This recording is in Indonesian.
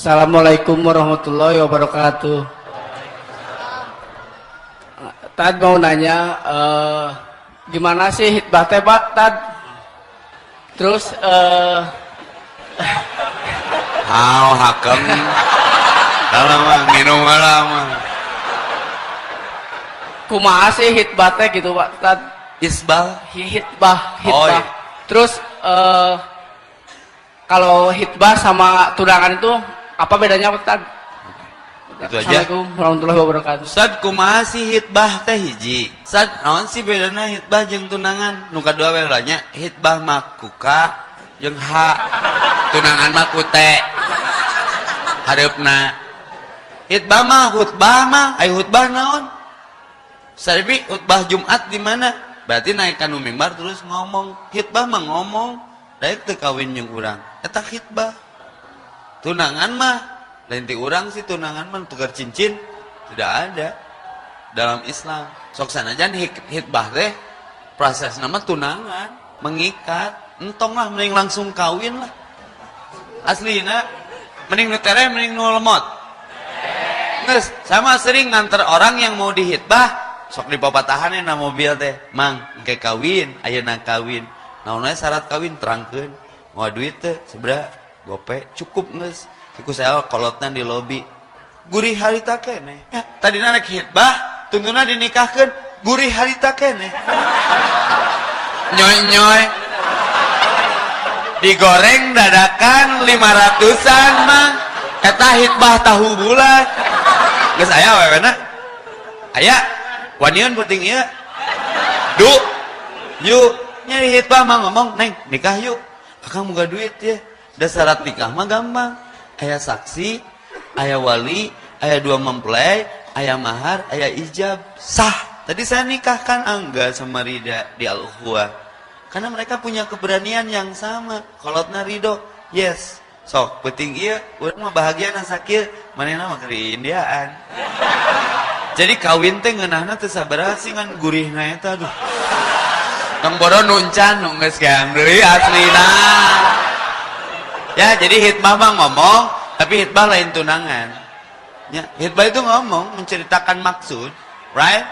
Assalamualaikum warahmatullahi wabarakatuh. Tad mau nanya, uh, gimana sih hitbah teh Pak Tad? Terus, uh, Hao hakeng. Dalam mah minum lama. kumaha sih hitbah teh gitu Pak Tad? Isbal. Hitbah, Oh, hitbah. iya. Terus, uh, kalau hitbah sama tunangan itu apa bedanya Tad? Itu aja. Assalamualaikum warahmatullahi wabarakatuh. Sad kumaha sih hitbah teh hiji. Sad naon sih bedana hitbah jeung tunangan? Nu kadua we hitbah mah kuka jeung ha. Tunangan mah ku te. Hareupna. Hitbah mah khutbah mah, ai khutbah naon? Sarebi khutbah Jumat di mana? Berarti naik kanu mimbar terus ngomong. Hitbah mah ngomong. Daek teu kawin jeung urang. Eta hitbah. Tunangan mah lain ti urang sih tunangan mah tukar cincin tidak ada dalam Islam. Sok sanajan hik- hitbah teh proses nama tunangan, mengikat, entong lah mending langsung kawin lah. Aslina mending nu tere mending nu lemot. Nges, sama sering nganter orang yang mau dihitbah sok di papatahan na mobil teh mang engke kawin ayeuna kawin naon we syarat kawin terangkeun mau duit teh seberapa gope cukup nges. Iku saya kolotna di lobi. Gurih harita kene. Ya, tadi naik hitbah tuntuna dinikahkan gurih harita kene. Nyoy nyoy. Digoreng dadakan lima ratusan mah. Eta hitbah tahu bulan geus aya we na? Aya wanian penting ieu. Du yuk nyari hitbah mah ngomong neng nikah yuk akang muga duit ya da syarat nikah mah gampang. Aya saksi aya wali aya dua mempelai aya mahar aya ijab. Sah. Tadi saya nikahkan angga sama Rida di al karena mereka punya keberanian yang sama. Kolotna ridho yes. Sok penting iya urang mah bahagia na sakit manehna mah kerindiaan. Jadi kawin teh ngeunahna teu sabaraha sih ngan gurihna eta aduh. Kang bodo nuncan nu geus geang deui aslina ya jadi hitbah mah ngomong tapi hitbah lain tunangan. Ya hitbah itu ngomong menceritakan maksud right